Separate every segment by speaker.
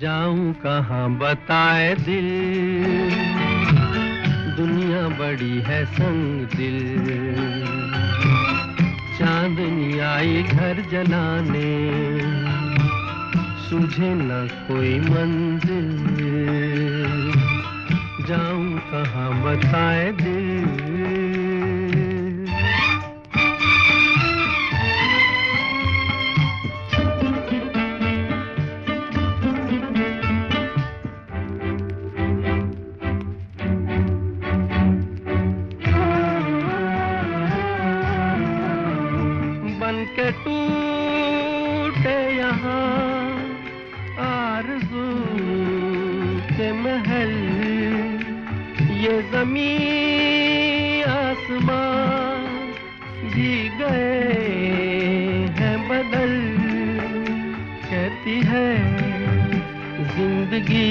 Speaker 1: जाऊँ कहाँ, बताए दिल। दुनिया बड़ी है संग दिल। चांदनी आई घर जलाने। सुझे न कोई मंजिल। ये ज़मीन आसमां जी गए हैं बदल। कहती है, ज़िंदगी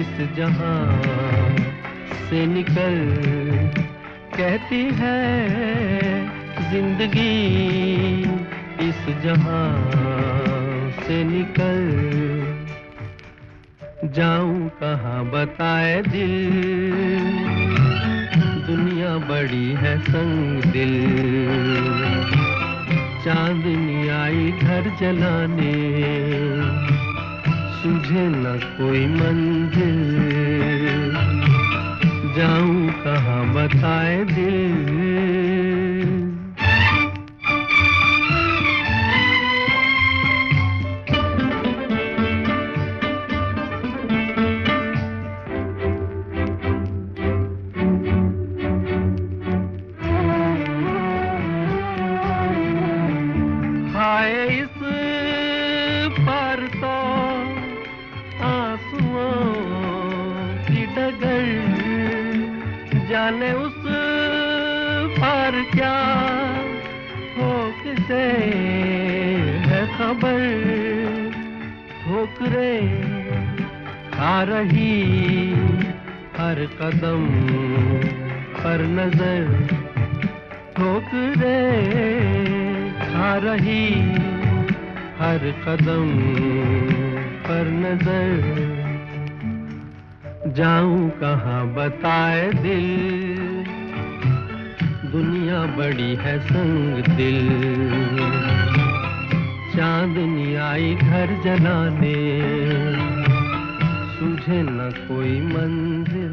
Speaker 1: इस जहाँ से निकल। कहती है, ज़िंदगी इस जहाँ से निकल। जाऊँ कहाँ बताए दिल? दुनिया बड़ी है संग दिल। चांदनी आई घर जलाने। सुझे न कोई मंजिल। तो आंसुओं की डगर। जाने उस पर क्या हो किसे है खबर? ठोकरे खा रही हर कदम पर नज़र। ठोकरे खा रही हर कदम पर नज़र। जाऊँ कहाँ, बताए दिल। दुनिया बड़ी है संग दिल। चांदनी आई घर जलाने। सूझे न कोई मंजिल।